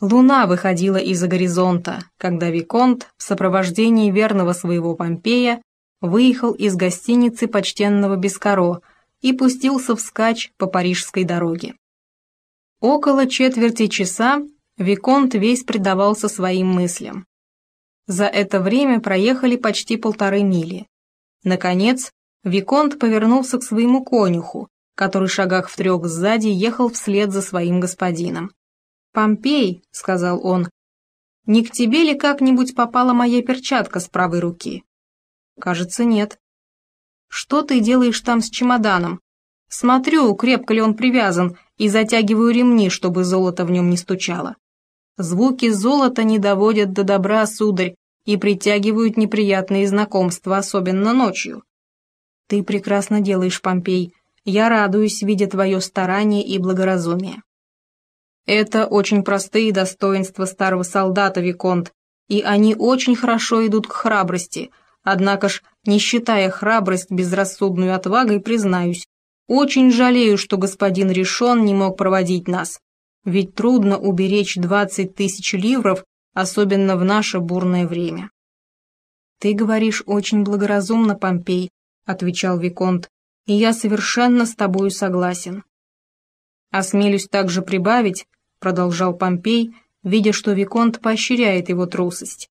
Луна выходила из-за горизонта, когда Виконт в сопровождении верного своего Помпея выехал из гостиницы почтенного Бескаро и пустился вскачь по парижской дороге. Около четверти часа Виконт весь предавался своим мыслям. За это время проехали почти полторы мили. Наконец, Виконт повернулся к своему конюху, который шагах в трех сзади ехал вслед за своим господином. «Помпей», — сказал он, — «не к тебе ли как-нибудь попала моя перчатка с правой руки?» «Кажется, нет». «Что ты делаешь там с чемоданом?» «Смотрю, крепко ли он привязан, и затягиваю ремни, чтобы золото в нем не стучало». «Звуки золота не доводят до добра, сударь, и притягивают неприятные знакомства, особенно ночью». «Ты прекрасно делаешь, Помпей. Я радуюсь, видя твое старание и благоразумие». Это очень простые достоинства старого солдата, Виконт, и они очень хорошо идут к храбрости, однако ж, не считая храбрость безрассудную отвагой, признаюсь, очень жалею, что господин Решон не мог проводить нас, ведь трудно уберечь двадцать тысяч ливров, особенно в наше бурное время. «Ты говоришь очень благоразумно, Помпей», — отвечал Виконт, — «и я совершенно с тобою согласен». Осмелюсь также прибавить, продолжал Помпей, видя, что Виконт поощряет его трусость.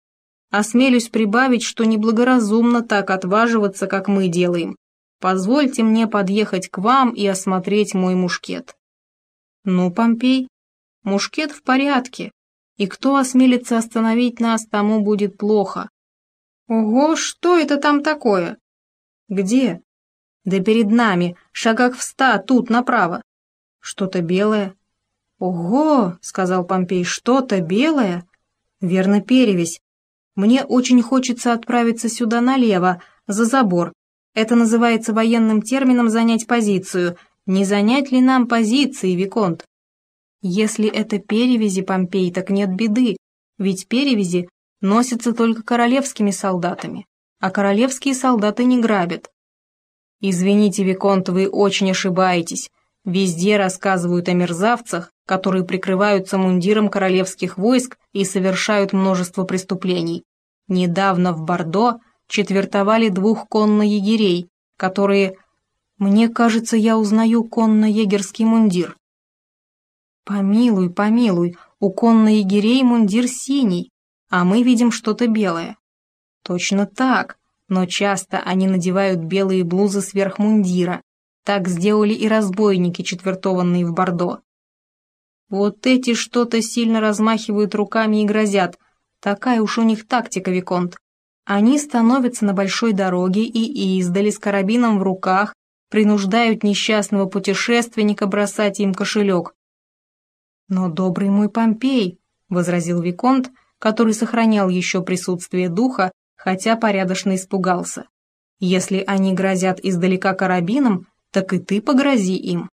«Осмелюсь прибавить, что неблагоразумно так отваживаться, как мы делаем. Позвольте мне подъехать к вам и осмотреть мой мушкет». «Ну, Помпей, мушкет в порядке, и кто осмелится остановить нас, тому будет плохо». «Ого, что это там такое?» «Где?» «Да перед нами, шагах в ста, тут, направо». «Что-то белое?» «Ого!» — сказал Помпей, — «что-то белое?» «Верно, перевесь. Мне очень хочется отправиться сюда налево, за забор. Это называется военным термином «занять позицию». Не занять ли нам позиции, Виконт?» «Если это перевези, Помпей, так нет беды, ведь перевези носятся только королевскими солдатами, а королевские солдаты не грабят». «Извините, Виконт, вы очень ошибаетесь. Везде рассказывают о мерзавцах, которые прикрываются мундиром королевских войск и совершают множество преступлений. Недавно в Бордо четвертовали двух конно-егерей, которые... Мне кажется, я узнаю конно-егерский мундир. Помилуй, помилуй, у конно-егерей мундир синий, а мы видим что-то белое. Точно так, но часто они надевают белые блузы сверх мундира. Так сделали и разбойники, четвертованные в Бордо. Вот эти что-то сильно размахивают руками и грозят. Такая уж у них тактика, Виконт. Они становятся на большой дороге и издали с карабином в руках принуждают несчастного путешественника бросать им кошелек. «Но добрый мой Помпей», — возразил Виконт, который сохранял еще присутствие духа, хотя порядочно испугался. «Если они грозят издалека карабином, так и ты погрози им».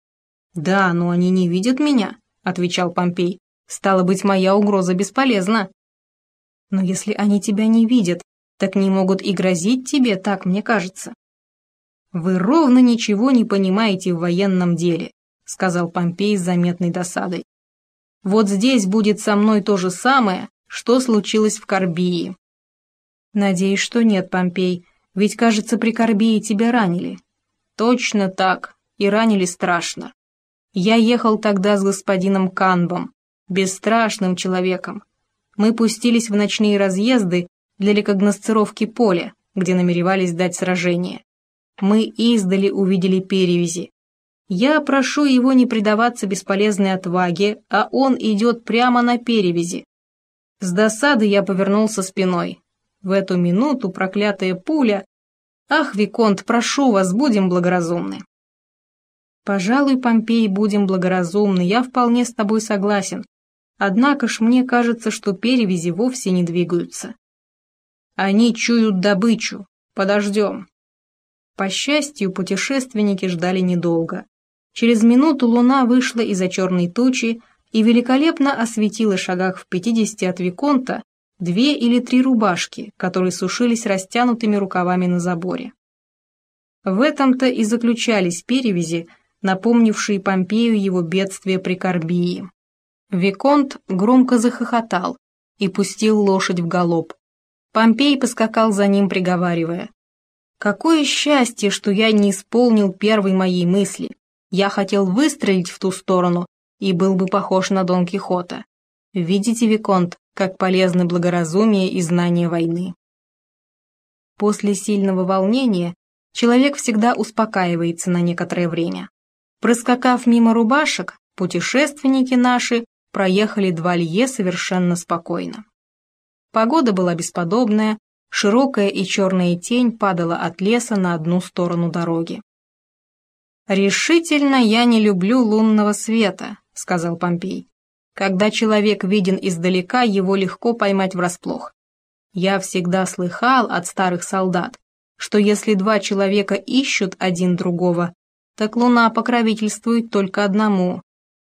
«Да, но они не видят меня», отвечал Помпей. «Стало быть, моя угроза бесполезна». «Но если они тебя не видят, так не могут и грозить тебе, так мне кажется». «Вы ровно ничего не понимаете в военном деле», сказал Помпей с заметной досадой. «Вот здесь будет со мной то же самое, что случилось в Карбии». «Надеюсь, что нет, Помпей, ведь, кажется, при Карбии тебя ранили». «Точно так, и ранили страшно. Я ехал тогда с господином Канбом, бесстрашным человеком. Мы пустились в ночные разъезды для рекогносцировки поля, где намеревались дать сражение. Мы издали увидели перевязи. Я прошу его не предаваться бесполезной отваге, а он идет прямо на перевязи. С досады я повернулся спиной. В эту минуту проклятая пуля... Ах, Виконт, прошу вас, будем благоразумны. Пожалуй, Помпей, будем благоразумны, я вполне с тобой согласен. Однако ж мне кажется, что перевязи вовсе не двигаются. Они чуют добычу. Подождем. По счастью, путешественники ждали недолго. Через минуту луна вышла из-за черной тучи и великолепно осветила шагах в пятидесяти от Виконта две или три рубашки, которые сушились растянутыми рукавами на заборе. В этом-то и заключались перевязи, напомнившие Помпею его бедствие при Карбии. Виконт громко захохотал и пустил лошадь в галоп. Помпей поскакал за ним, приговаривая. «Какое счастье, что я не исполнил первой моей мысли. Я хотел выстрелить в ту сторону и был бы похож на Дон Кихота. Видите, Виконт, как полезны благоразумие и знание войны». После сильного волнения человек всегда успокаивается на некоторое время. Проскакав мимо рубашек, путешественники наши проехали два лье совершенно спокойно. Погода была бесподобная, широкая и черная тень падала от леса на одну сторону дороги. «Решительно я не люблю лунного света», — сказал Помпей. «Когда человек виден издалека, его легко поймать врасплох. Я всегда слыхал от старых солдат, что если два человека ищут один другого, так луна покровительствует только одному.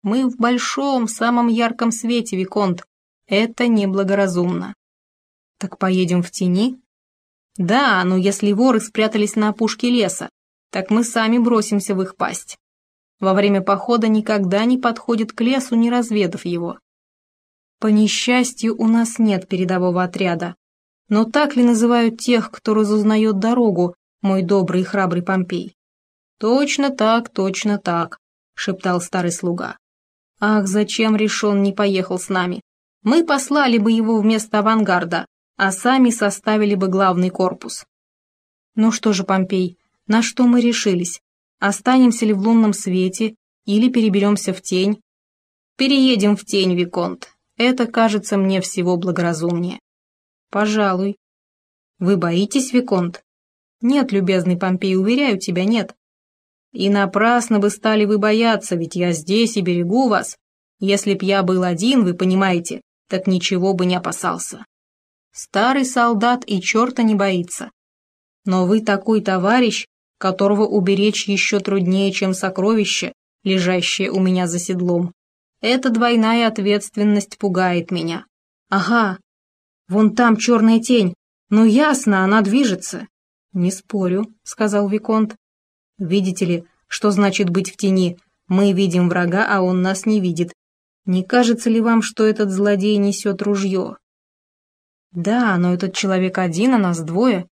Мы в большом, самом ярком свете, Виконт. Это неблагоразумно. Так поедем в тени? Да, но если воры спрятались на опушке леса, так мы сами бросимся в их пасть. Во время похода никогда не подходит к лесу, не разведав его. По несчастью, у нас нет передового отряда. Но так ли называют тех, кто разузнает дорогу, мой добрый и храбрый Помпей? Точно так, точно так, шептал старый слуга. Ах, зачем решен не поехал с нами? Мы послали бы его вместо авангарда, а сами составили бы главный корпус. Ну что же, Помпей, на что мы решились? Останемся ли в лунном свете или переберемся в тень? Переедем в тень, Виконт. Это кажется мне всего благоразумнее. Пожалуй. Вы боитесь, Виконт? Нет, любезный Помпей, уверяю тебя, нет. И напрасно бы стали вы бояться, ведь я здесь и берегу вас. Если б я был один, вы понимаете, так ничего бы не опасался. Старый солдат и черта не боится. Но вы такой товарищ, которого уберечь еще труднее, чем сокровище, лежащее у меня за седлом. Эта двойная ответственность пугает меня. Ага, вон там черная тень. Ну ясно, она движется. Не спорю, сказал Виконт. Видите ли, что значит быть в тени? Мы видим врага, а он нас не видит. Не кажется ли вам, что этот злодей несет ружье? Да, но этот человек один, а нас двое.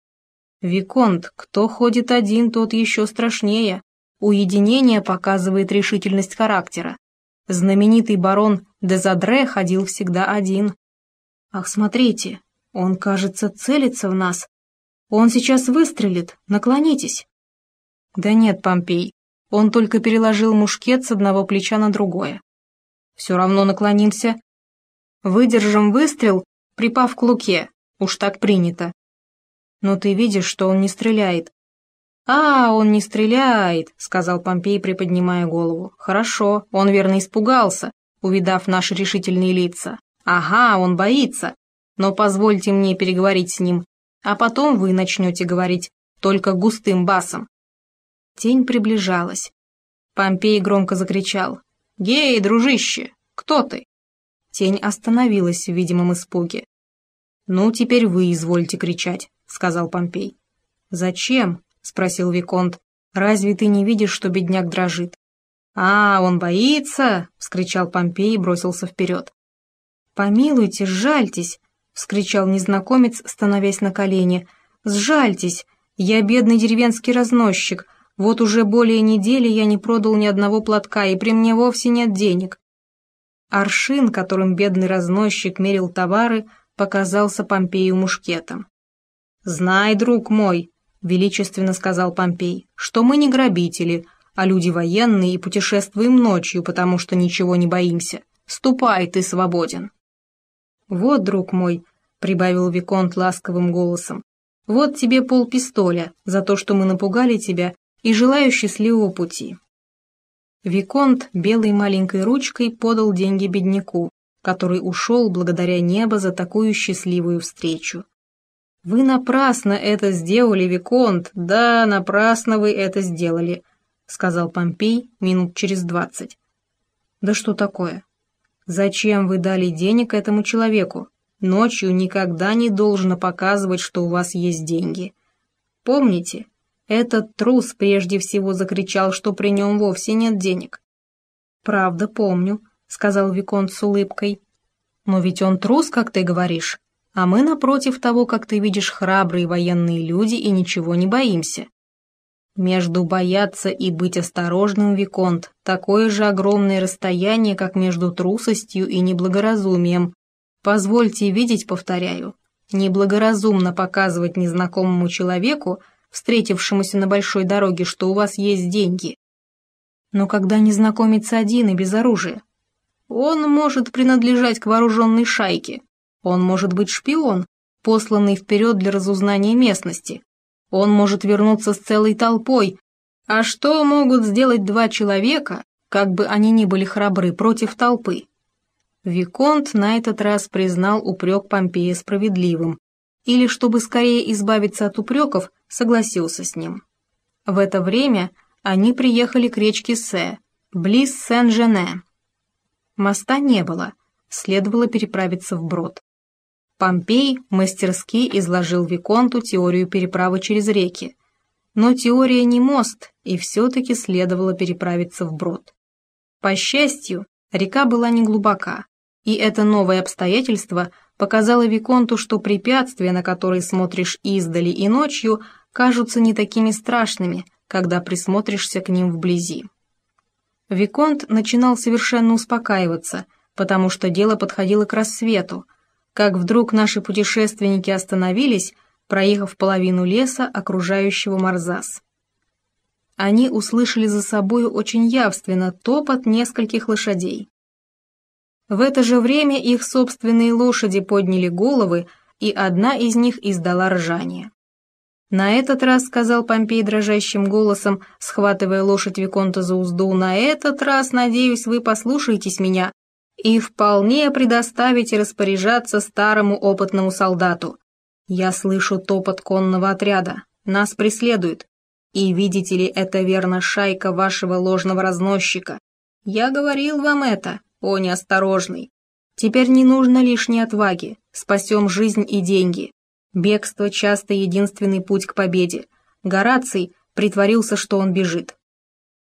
Виконт, кто ходит один, тот еще страшнее. Уединение показывает решительность характера. Знаменитый барон Дезадре ходил всегда один. Ах, смотрите, он, кажется, целится в нас. Он сейчас выстрелит, наклонитесь. Да нет, Помпей, он только переложил мушкет с одного плеча на другое. Все равно наклонимся. Выдержим выстрел припав к луке, уж так принято. Но ты видишь, что он не стреляет. «А, он не стреляет», — сказал Помпей, приподнимая голову. «Хорошо, он верно испугался, увидав наши решительные лица. Ага, он боится. Но позвольте мне переговорить с ним, а потом вы начнете говорить, только густым басом». Тень приближалась. Помпей громко закричал. «Гей, дружище, кто ты?» Тень остановилась в видимом испуге. «Ну, теперь вы извольте кричать», — сказал Помпей. «Зачем?» — спросил Виконт. «Разве ты не видишь, что бедняк дрожит?» «А, он боится!» — вскричал Помпей и бросился вперед. «Помилуйте, сжальтесь!» — вскричал незнакомец, становясь на колени. «Сжальтесь! Я бедный деревенский разносчик. Вот уже более недели я не продал ни одного платка, и при мне вовсе нет денег. Аршин, которым бедный разносчик мерил товары, показался Помпею мушкетом. «Знай, друг мой», — величественно сказал Помпей, — «что мы не грабители, а люди военные и путешествуем ночью, потому что ничего не боимся. Ступай, ты свободен». «Вот, друг мой», — прибавил Виконт ласковым голосом, — «вот тебе полпистоля за то, что мы напугали тебя, и желаю счастливого пути». Виконт белой маленькой ручкой подал деньги бедняку, который ушел благодаря небо за такую счастливую встречу. «Вы напрасно это сделали, Виконт, да, напрасно вы это сделали», сказал Помпей минут через двадцать. «Да что такое? Зачем вы дали денег этому человеку? Ночью никогда не должно показывать, что у вас есть деньги. Помните, этот трус прежде всего закричал, что при нем вовсе нет денег. Правда, помню, сказал Виконт с улыбкой. «Но ведь он трус, как ты говоришь, а мы, напротив того, как ты видишь, храбрые военные люди и ничего не боимся. Между бояться и быть осторожным, Виконт, такое же огромное расстояние, как между трусостью и неблагоразумием. Позвольте видеть, повторяю, неблагоразумно показывать незнакомому человеку, встретившемуся на большой дороге, что у вас есть деньги. Но когда незнакомец один и без оружия, он может принадлежать к вооруженной шайке, он может быть шпион, посланный вперед для разузнания местности, он может вернуться с целой толпой. А что могут сделать два человека, как бы они ни были храбры, против толпы? Виконт на этот раз признал упрек Помпея справедливым, или, чтобы скорее избавиться от упреков, согласился с ним. В это время они приехали к речке Се, близ Сен-Жене. Моста не было, следовало переправиться вброд. Помпей мастерски изложил Виконту теорию переправы через реки. Но теория не мост, и все-таки следовало переправиться вброд. По счастью, река была не глубока, и это новое обстоятельство показало Виконту, что препятствия, на которые смотришь издали и ночью, кажутся не такими страшными, когда присмотришься к ним вблизи. Виконт начинал совершенно успокаиваться, потому что дело подходило к рассвету, как вдруг наши путешественники остановились, проехав половину леса, окружающего Марзас. Они услышали за собою очень явственно топот нескольких лошадей. В это же время их собственные лошади подняли головы, и одна из них издала ржание. «На этот раз», — сказал Помпей дрожащим голосом, схватывая лошадь Виконта за узду, «на этот раз, надеюсь, вы послушаетесь меня и вполне предоставите распоряжаться старому опытному солдату. Я слышу топот конного отряда, нас преследуют. И видите ли, это верно шайка вашего ложного разносчика. Я говорил вам это, о неосторожный. Теперь не нужно лишней отваги, спасем жизнь и деньги. Бегство часто единственный путь к победе. Гораций притворился, что он бежит.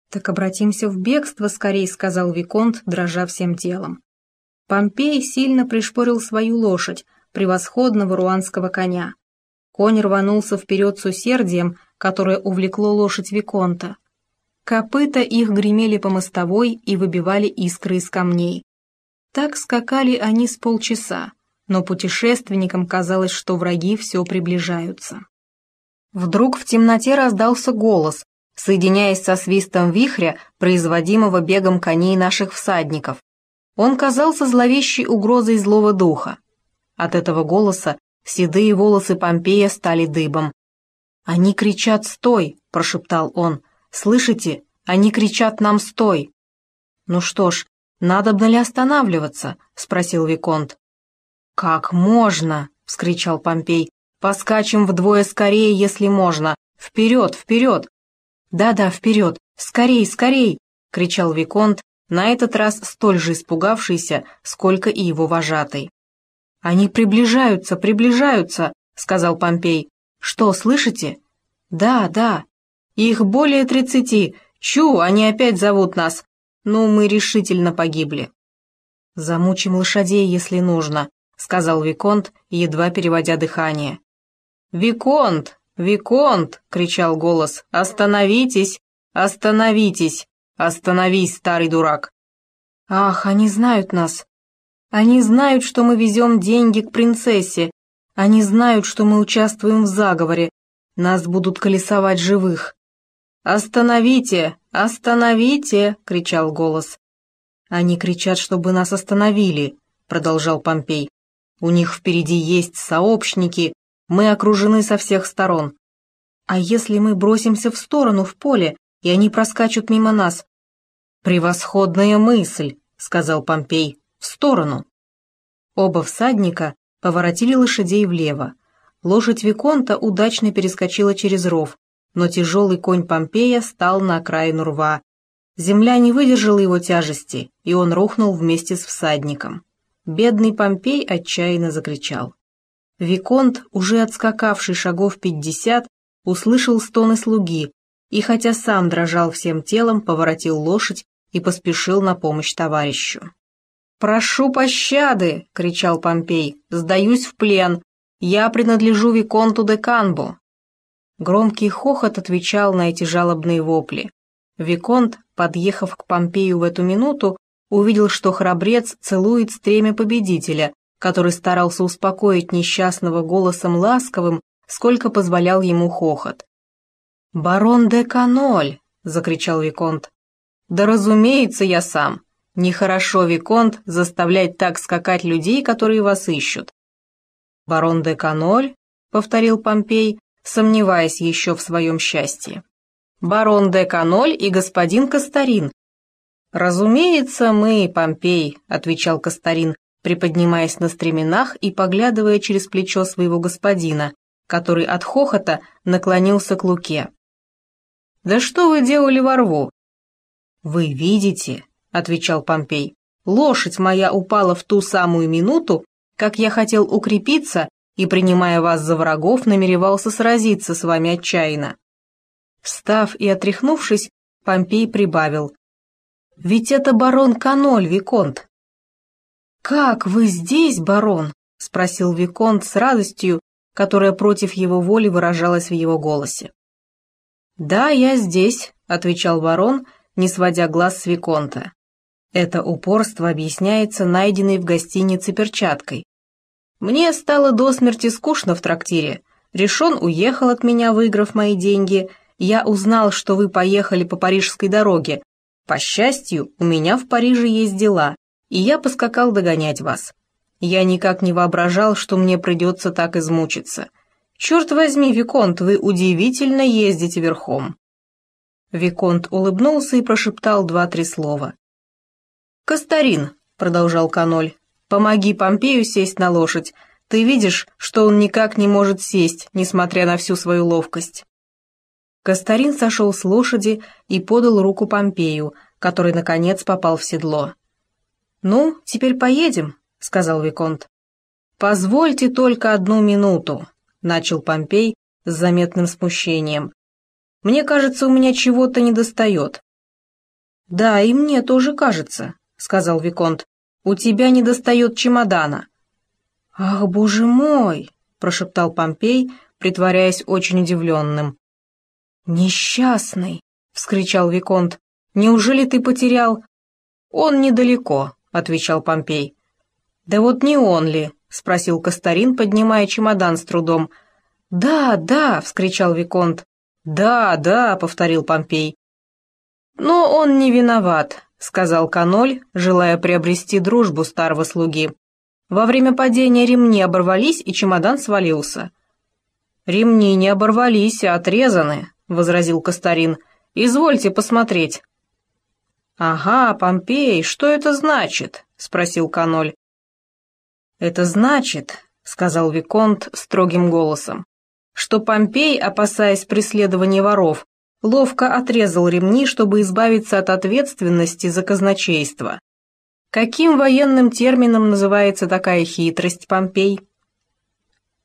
«Так обратимся в бегство скорей», — сказал Виконт, дрожа всем телом. Помпей сильно пришпорил свою лошадь, превосходного руанского коня. Конь рванулся вперед с усердием, которое увлекло лошадь Виконта. Копыта их гремели по мостовой и выбивали искры из камней. Так скакали они с полчаса, но путешественникам казалось, что враги все приближаются. Вдруг в темноте раздался голос, соединяясь со свистом вихря, производимого бегом коней наших всадников. Он казался зловещей угрозой злого духа. От этого голоса седые волосы Помпея стали дыбом. «Они кричат «Стой!» – прошептал он. «Слышите? Они кричат нам «Стой!» «Ну что ж, надо ли останавливаться?» – спросил Виконт. «Как можно?» – вскричал Помпей. «Поскачем вдвое скорее, если можно. Вперед, вперед! «Да-да, вперед! Скорей, скорей!» — кричал Виконт, на этот раз столь же испугавшийся, сколько и его вожатый. «Они приближаются, приближаются!» — сказал Помпей. «Что, слышите?» «Да, да. Их более тридцати. Чу, они опять зовут нас. Ну, мы решительно погибли». «Замучим лошадей, если нужно», — сказал Виконт, едва переводя дыхание. «Виконт!» «Виконт!» — кричал голос. «Остановитесь! Остановитесь! Остановись, старый дурак!» «Ах, они знают нас! Они знают, что мы везем деньги к принцессе! Они знают, что мы участвуем в заговоре! Нас будут колесовать живых!» «Остановите! Остановите!» — кричал голос. «Они кричат, чтобы нас остановили», — продолжал Помпей. «У них впереди есть сообщники, мы окружены со всех сторон. А если мы бросимся в сторону, в поле, и они проскачут мимо нас? Превосходная мысль, сказал Помпей, в сторону. Оба всадника поворотили лошадей влево. Лошадь Виконта удачно перескочила через ров, но тяжелый конь Помпея стал на окраину рва. Земля не выдержала его тяжести, и он рухнул вместе с всадником. Бедный Помпей отчаянно закричал. Виконт, уже отскакавший шагов пятьдесят, услышал стоны слуги и, хотя сам дрожал всем телом, поворотил лошадь и поспешил на помощь товарищу. «Прошу пощады!» — кричал Помпей. «Сдаюсь в плен! Я принадлежу Виконту де Канбо!» Громкий хохот отвечал на эти жалобные вопли. Виконт, подъехав к Помпею в эту минуту, увидел, что храбрец целует стремя победителя, который старался успокоить несчастного голосом ласковым, сколько позволял ему хохот. «Барон де Каноль!» — закричал Виконт. «Да разумеется, я сам. Нехорошо, Виконт, заставлять так скакать людей, которые вас ищут». «Барон де Каноль?» — повторил Помпей, сомневаясь еще в своем счастье. «Барон де Каноль и господин Кастарин». «Разумеется, мы, Помпей», — отвечал Кастарин, приподнимаясь на стременах и поглядывая через плечо своего господина, который от хохота наклонился к Луке. «Да что вы делали во рву?» «Вы видите», — отвечал Помпей, «лошадь моя упала в ту самую минуту, как я хотел укрепиться и, принимая вас за врагов, намеревался сразиться с вами отчаянно». Встав и отряхнувшись, Помпей прибавил. «Ведь это барон Каноль, Виконт». «Как вы здесь, барон?» — спросил Виконт с радостью, которая против его воли выражалась в его голосе. «Да, я здесь», — отвечал барон, не сводя глаз с Виконта. Это упорство объясняется найденной в гостинице перчаткой. Мне стало до смерти скучно в трактире. Решен уехал от меня, выиграв мои деньги. Я узнал, что вы поехали по парижской дороге. По счастью, у меня в Париже есть дела, и я поскакал догонять вас. Я никак не воображал, что мне придется так измучиться. «Черт возьми, Виконт, вы удивительно ездите верхом». Виконт улыбнулся и прошептал два-три слова. «Кастарин», — продолжал Каноль, — «помоги Помпею сесть на лошадь. Ты видишь, что он никак не может сесть, несмотря на всю свою ловкость». Кастарин сошел с лошади и подал руку Помпею, который, наконец, попал в седло. «Ну, теперь поедем», — сказал Виконт. «Позвольте только одну минуту», — начал Помпей с заметным смущением. «Мне кажется, у меня чего-то недостает». «Да, и мне тоже кажется», — сказал Виконт. «У тебя недостает чемодана». «Ах, боже мой!» — прошептал Помпей, притворяясь очень удивленным. «Несчастный!» — вскричал Виконт. «Неужели ты потерял...» «Он недалеко», — отвечал Помпей. «Да вот не он ли?» — спросил Кастарин, поднимая чемодан с трудом. «Да, да!» — вскричал Виконт. «Да, да!» — повторил Помпей. «Но он не виноват», — сказал Каноль, желая приобрести дружбу старого слуги. Во время падения ремни оборвались, и чемодан свалился. «Ремни не оборвались, а отрезаны», — возразил Кастарин. «Извольте посмотреть». «Ага, Помпей, что это значит?» — спросил Каноль. «Это значит», — сказал Виконт строгим голосом, что Помпей, опасаясь преследования воров, ловко отрезал ремни, чтобы избавиться от ответственности за казначейство. Каким военным термином называется такая хитрость, Помпей?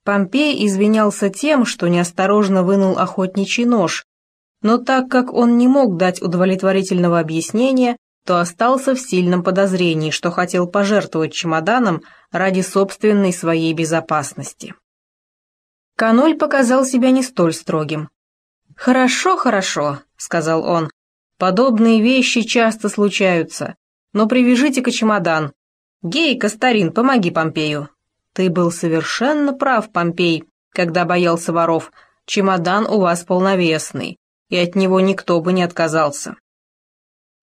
Помпей извинялся тем, что неосторожно вынул охотничий нож, но так как он не мог дать удовлетворительного объяснения, то остался в сильном подозрении, что хотел пожертвовать чемоданом ради собственной своей безопасности. Каноль показал себя не столь строгим. «Хорошо, хорошо», — сказал он. «Подобные вещи часто случаются, но привяжите-ка чемодан. Гей, Кастарин, помоги Помпею». «Ты был совершенно прав, Помпей, когда боялся воров. Чемодан у вас полновесный, и от него никто бы не отказался».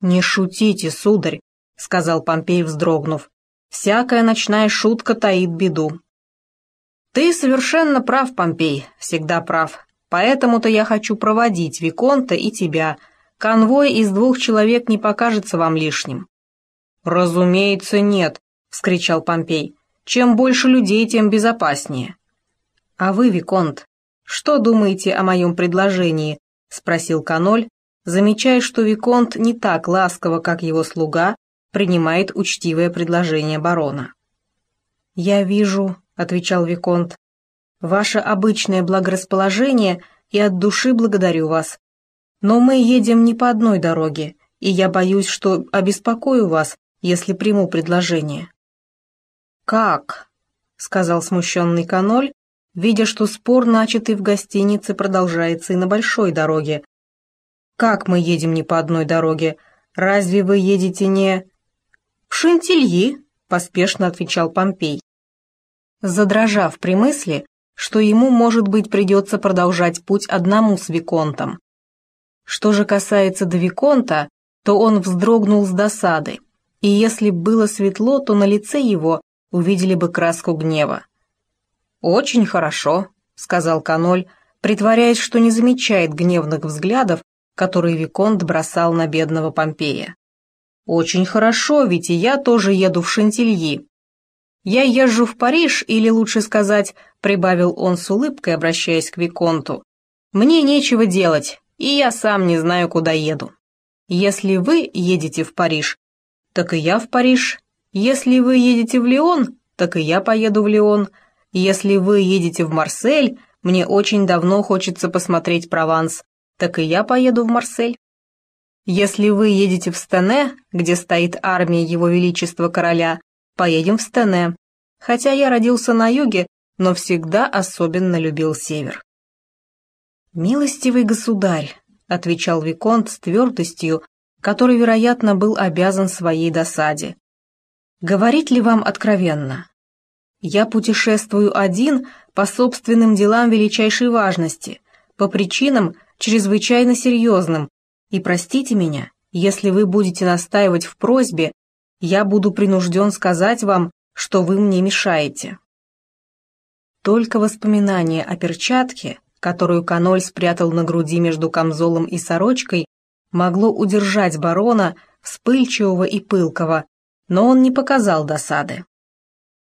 «Не шутите, сударь», — сказал Помпей, вздрогнув. «Всякая ночная шутка таит беду». «Ты совершенно прав, Помпей, всегда прав. Поэтому-то я хочу проводить Виконта и тебя. Конвой из двух человек не покажется вам лишним». «Разумеется, нет», — вскричал Помпей. «Чем больше людей, тем безопаснее». «А вы, Виконт, что думаете о моем предложении?» — спросил Каноль, замечая, что Виконт не так ласково, как его слуга, принимает учтивое предложение барона. «Я вижу», — отвечал Виконт, — «ваше обычное благорасположение, и от души благодарю вас. Но мы едем не по одной дороге, и я боюсь, что обеспокою вас, если приму предложение». «Как?» — сказал смущенный каноль, видя, что спор, начатый в гостинице, продолжается и на большой дороге. «Как мы едем не по одной дороге? Разве вы едете не...» «В Шантильи», — поспешно отвечал Помпей. Задрожав при мысли, что ему, может быть, придется продолжать путь одному с Виконтом. Что же касается до Виконта, то он вздрогнул с досады, и если было светло, то на лице его увидели бы краску гнева. «Очень хорошо», — сказал Каноль, притворяясь, что не замечает гневных взглядов, которые Виконт бросал на бедного Помпея. «Очень хорошо, ведь и я тоже еду в Шантильи. Я езжу в Париж, или лучше сказать, прибавил он с улыбкой, обращаясь к Виконту. Мне нечего делать, и я сам не знаю, куда еду. Если вы едете в Париж, так и я в Париж. Если вы едете в Лион, так и я поеду в Лион. Если вы едете в Марсель, мне очень давно хочется посмотреть Прованс, так и я поеду в Марсель. Если вы едете в Стене, где стоит армия Его Величества Короля, поедем в Стене. Хотя я родился на юге, но всегда особенно любил север. «Милостивый государь», — отвечал Виконт с твердостью, который, вероятно, был обязан своей досаде. «Говорить ли вам откровенно? Я путешествую один по собственным делам величайшей важности, по причинам чрезвычайно серьезным, и простите меня, если вы будете настаивать в просьбе, я буду принужден сказать вам, что вы мне мешаете». Только воспоминание о перчатке, которую Каноль спрятал на груди между камзолом и сорочкой, могло удержать барона, вспыльчивого и пылкого, но он не показал досады.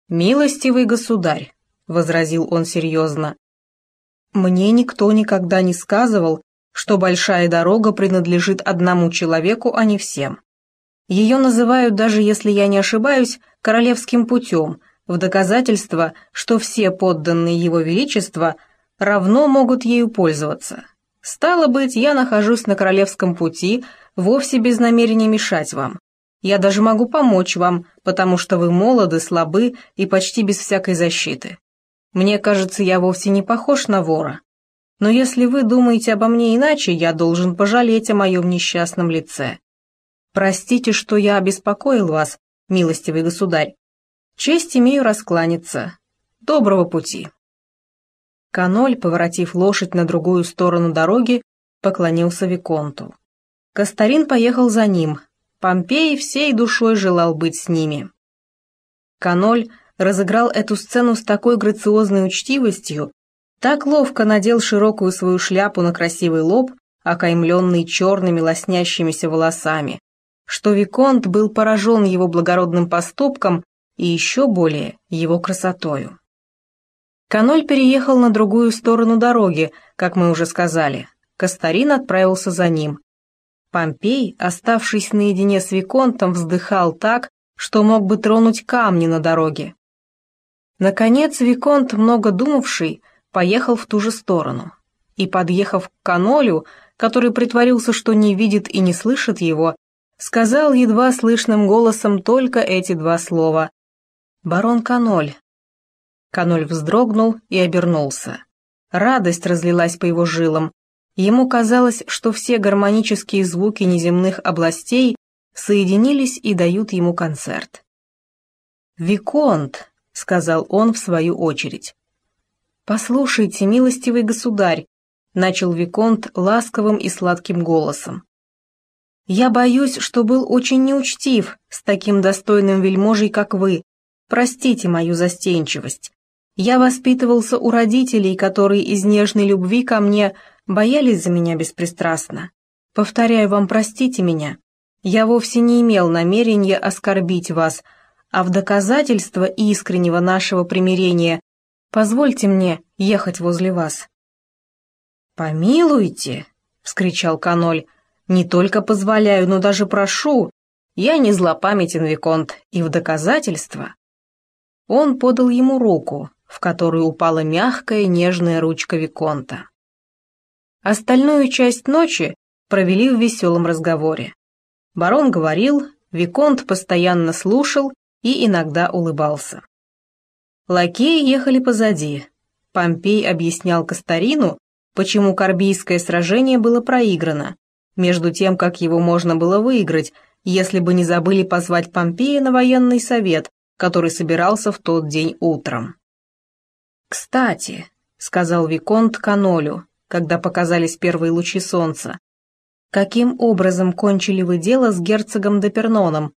«Милостивый государь», — возразил он серьезно, — «мне никто никогда не сказывал, что большая дорога принадлежит одному человеку, а не всем. Ее называют, даже если я не ошибаюсь, королевским путем, в доказательство, что все подданные его величества равно могут ею пользоваться. Стало быть, я нахожусь на королевском пути, вовсе без намерения мешать вам. Я даже могу помочь вам, потому что вы молоды, слабы и почти без всякой защиты. Мне кажется, я вовсе не похож на вора. Но если вы думаете обо мне иначе, я должен пожалеть о моем несчастном лице. Простите, что я обеспокоил вас, милостивый государь. Честь имею раскланяться. Доброго пути. Каноль, поворотив лошадь на другую сторону дороги, поклонился Виконту. Кастарин поехал за ним, Помпей всей душой желал быть с ними. Каноль разыграл эту сцену с такой грациозной учтивостью, так ловко надел широкую свою шляпу на красивый лоб, окаймленный черными лоснящимися волосами, что Виконт был поражен его благородным поступком и еще более его красотою. Каноль переехал на другую сторону дороги, как мы уже сказали. Кастарин отправился за ним. Помпей, оставшись наедине с Виконтом, вздыхал так, что мог бы тронуть камни на дороге. Наконец Виконт, много думавший, поехал в ту же сторону. И, подъехав к канолю, который притворился, что не видит и не слышит его, сказал едва слышным голосом только эти два слова. «Барон Каноль». Каноль вздрогнул и обернулся. Радость разлилась по его жилам, Ему казалось, что все гармонические звуки неземных областей соединились и дают ему концерт. «Виконт», — сказал он в свою очередь. «Послушайте, милостивый государь», — начал Виконт ласковым и сладким голосом. «Я боюсь, что был очень неучтив с таким достойным вельможей, как вы. Простите мою застенчивость. Я воспитывался у родителей, которые из нежной любви ко мне боялись за меня беспристрастно. Повторяю вам, простите меня. Я вовсе не имел намерения оскорбить вас, а в доказательство искреннего нашего примирения позвольте мне ехать возле вас». «Помилуйте!» — вскричал Каноль. «Не только позволяю, но даже прошу. Я не злопамятен, Виконт, и в доказательство». Он подал ему руку, в которую упала мягкая нежная ручка Виконта. Остальную часть ночи провели в веселом разговоре. Барон говорил, Виконт постоянно слушал и иногда улыбался. Лакеи ехали позади. Помпей объяснял Кастарину, почему Карбийское сражение было проиграно, между тем, как его можно было выиграть, если бы не забыли позвать Помпея на военный совет, который собирался в тот день утром. «Кстати», — сказал Виконт Канолю, когда показались первые лучи солнца, «каким образом кончили вы дело с герцогом Деперноном?»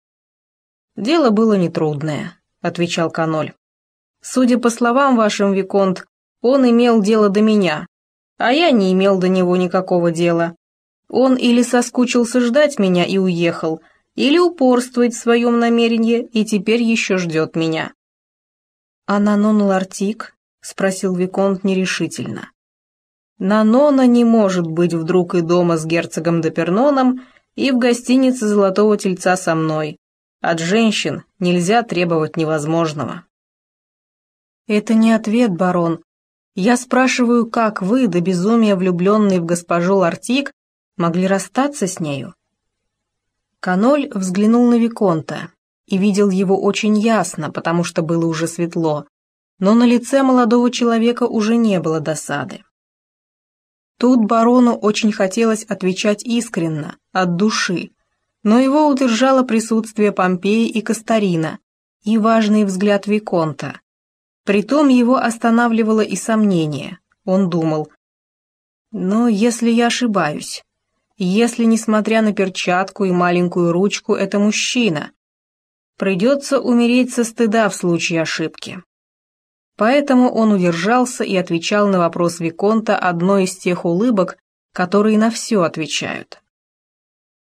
«Дело было нетрудное», — отвечал Каноль. «Судя по словам вашим, Виконт, он имел дело до меня, а я не имел до него никакого дела. Он или соскучился ждать меня и уехал, или упорствует в своем намерении и теперь еще ждет меня. «А Нанон Лартик?» — спросил Виконт нерешительно. «Нанона не может быть вдруг и дома с герцогом Деперноном, и в гостинице Золотого Тельца со мной. От женщин нельзя требовать невозможного». «Это не ответ, барон. Я спрашиваю, как вы, до безумия влюбленные в госпожу Лартик, могли расстаться с нею?» Каноль взглянул на Виконта и видел его очень ясно, потому что было уже светло, но на лице молодого человека уже не было досады. Тут барону очень хотелось отвечать искренно, от души, но его удержало присутствие Помпеи и Кастарина и важный взгляд Виконта. Притом его останавливало и сомнение. Он думал, «Но если я ошибаюсь, если, несмотря на перчатку и маленькую ручку, это мужчина. Придется умереть со стыда в случае ошибки. Поэтому он удержался и отвечал на вопрос Виконта одной из тех улыбок, которые на все отвечают.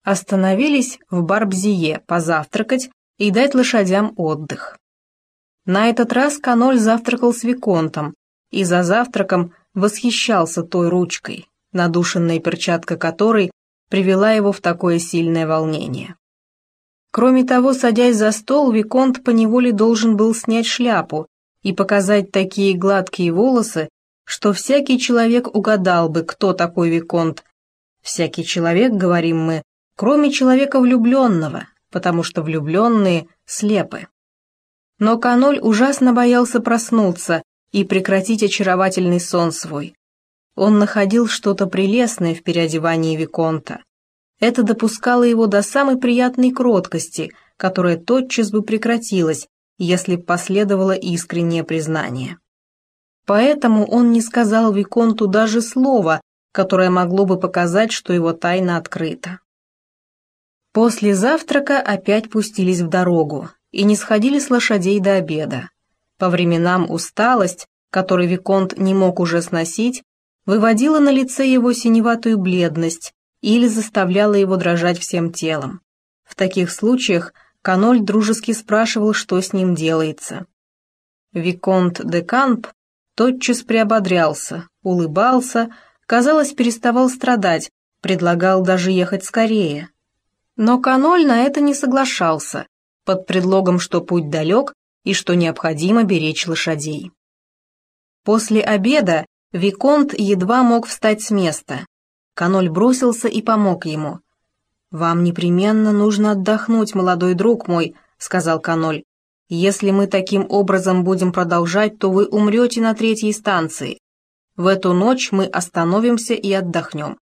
Остановились в Барбзие позавтракать и дать лошадям отдых. На этот раз Каноль завтракал с Виконтом и за завтраком восхищался той ручкой, надушенная перчатка которой привела его в такое сильное волнение. Кроме того, садясь за стол, Виконт поневоле должен был снять шляпу и показать такие гладкие волосы, что всякий человек угадал бы, кто такой Виконт. Всякий человек, говорим мы, кроме человека влюбленного, потому что влюбленные слепы. Но Каноль ужасно боялся проснуться и прекратить очаровательный сон свой. Он находил что-то прелестное в переодевании Виконта. Это допускало его до самой приятной кроткости, которая тотчас бы прекратилась, если б последовало искреннее признание. Поэтому он не сказал Виконту даже слова, которое могло бы показать, что его тайна открыта. После завтрака опять пустились в дорогу и не сходили с лошадей до обеда. По временам усталость, которую Виконт не мог уже сносить, выводила на лице его синеватую бледность или заставляла его дрожать всем телом. В таких случаях Каноль дружески спрашивал, что с ним делается. Виконт де Камп тотчас приободрялся, улыбался, казалось, переставал страдать, предлагал даже ехать скорее. Но Каноль на это не соглашался, под предлогом, что путь далек и что необходимо беречь лошадей. После обеда Виконт едва мог встать с места. Каноль бросился и помог ему. «Вам непременно нужно отдохнуть, молодой друг мой», — сказал Каноль. «Если мы таким образом будем продолжать, то вы умрете на третьей станции. В эту ночь мы остановимся и отдохнем.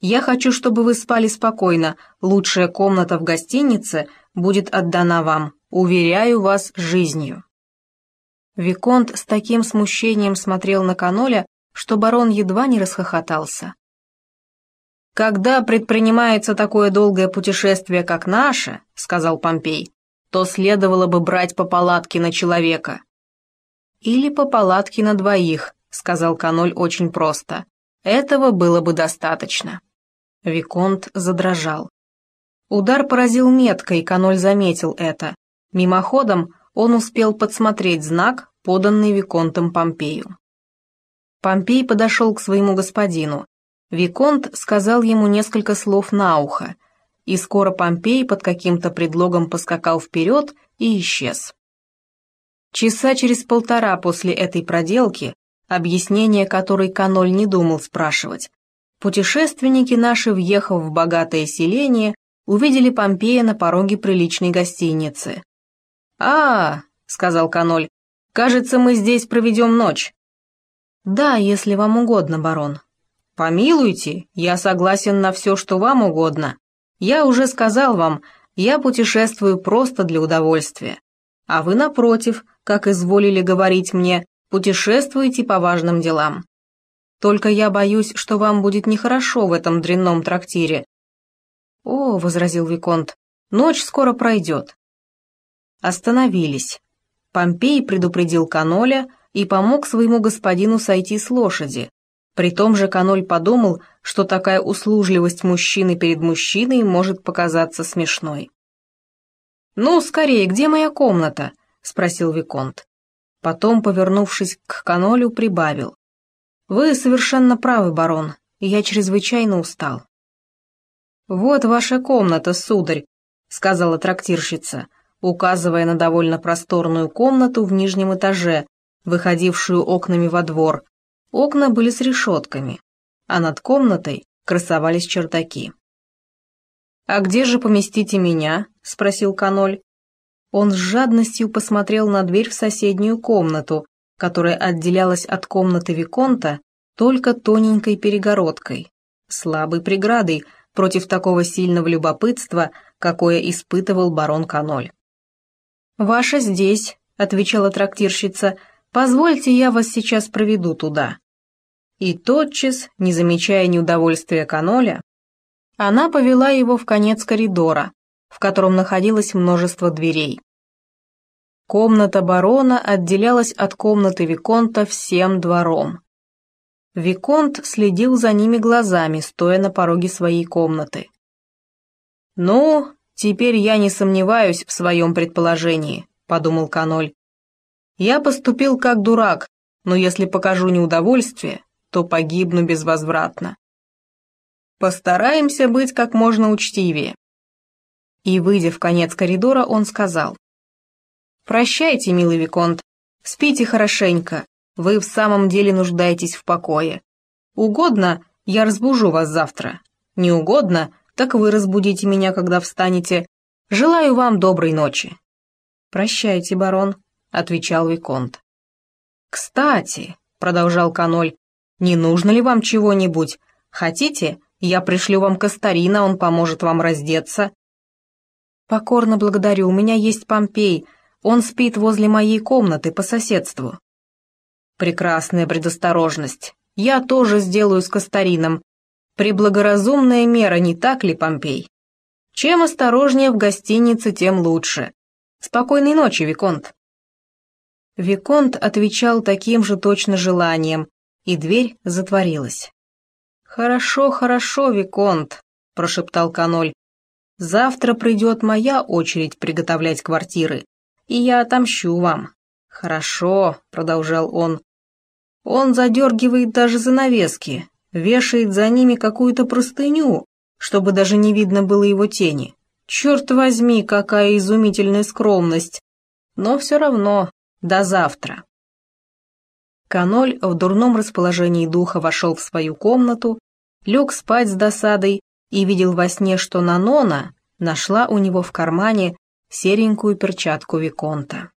Я хочу, чтобы вы спали спокойно. Лучшая комната в гостинице будет отдана вам. Уверяю вас жизнью». Виконт с таким смущением смотрел на Каноля, что барон едва не расхохотался. «Когда предпринимается такое долгое путешествие, как наше, — сказал Помпей, — то следовало бы брать по палатке на человека». «Или по палатке на двоих», — сказал Каноль очень просто. «Этого было бы достаточно». Виконт задрожал. Удар поразил метко, и Каноль заметил это. Мимоходом он успел подсмотреть знак, поданный Виконтом Помпею. Помпей подошел к своему господину. Виконт сказал ему несколько слов на ухо, и скоро Помпей под каким-то предлогом поскакал вперед и исчез. Часа через полтора после этой проделки, объяснение которой Каноль не думал спрашивать, путешественники наши, въехав в богатое селение, увидели Помпея на пороге приличной гостиницы. «А, — сказал Каноль, — кажется, мы здесь проведем ночь». «Да, если вам угодно, барон». «Помилуйте, я согласен на все, что вам угодно. Я уже сказал вам, я путешествую просто для удовольствия. А вы, напротив, как изволили говорить мне, путешествуете по важным делам. Только я боюсь, что вам будет нехорошо в этом дрянном трактире». «О», — возразил Виконт, — «ночь скоро пройдет». Остановились. Помпей предупредил Каноля и помог своему господину сойти с лошади. При том же Каноль подумал, что такая услужливость мужчины перед мужчиной может показаться смешной. «Ну, скорее, где моя комната?» — спросил Виконт. Потом, повернувшись к Канолю, прибавил. «Вы совершенно правы, барон, я чрезвычайно устал». «Вот ваша комната, сударь», — сказала трактирщица, указывая на довольно просторную комнату в нижнем этаже, выходившую окнами во двор. Окна были с решетками, а над комнатой красовались чердаки. «А где же поместите меня?» — спросил Каноль. Он с жадностью посмотрел на дверь в соседнюю комнату, которая отделялась от комнаты Виконта только тоненькой перегородкой, слабой преградой против такого сильного любопытства, какое испытывал барон Каноль. «Ваша здесь», — отвечала трактирщица, — «позвольте, я вас сейчас проведу туда». И тотчас, не замечая неудовольствия Каноля, она повела его в конец коридора, в котором находилось множество дверей. Комната барона отделялась от комнаты Виконта всем двором. Виконт следил за ними глазами, стоя на пороге своей комнаты. «Ну, теперь я не сомневаюсь в своем предположении», — подумал Каноль. «Я поступил как дурак, но если покажу неудовольствие, то погибну безвозвратно. Постараемся быть как можно учтивее. И, выйдя в конец коридора, он сказал. «Прощайте, милый Виконт, спите хорошенько, вы в самом деле нуждаетесь в покое. Угодно, я разбужу вас завтра. Не угодно, так вы разбудите меня, когда встанете. Желаю вам доброй ночи». «Прощайте, барон», — отвечал Виконт. «Кстати», — продолжал Каноль, — «не нужно ли вам чего-нибудь? Хотите, я пришлю вам Кастарина, он поможет вам раздеться. «Покорно благодарю, у меня есть Помпей. Он спит возле моей комнаты по соседству». «Прекрасная предосторожность. Я тоже сделаю с Кастарином. Преблагоразумная мера, не так ли, Помпей? Чем осторожнее в гостинице, тем лучше. Спокойной ночи, Виконт». Виконт отвечал таким же точно желанием, и дверь затворилась. «Хорошо, хорошо, Виконт», — прошептал Каноль. Завтра придет моя очередь приготовлять квартиры, и я отомщу вам. Хорошо, продолжал он. Он задергивает даже занавески, вешает за ними какую-то простыню, чтобы даже не видно было его тени. Черт возьми, какая изумительная скромность. Но все равно, до завтра. Каноль в дурном расположении духа вошел в свою комнату, лег спать с досадой и видел во сне, что Нанона нашла у него в кармане серенькую перчатку Виконта.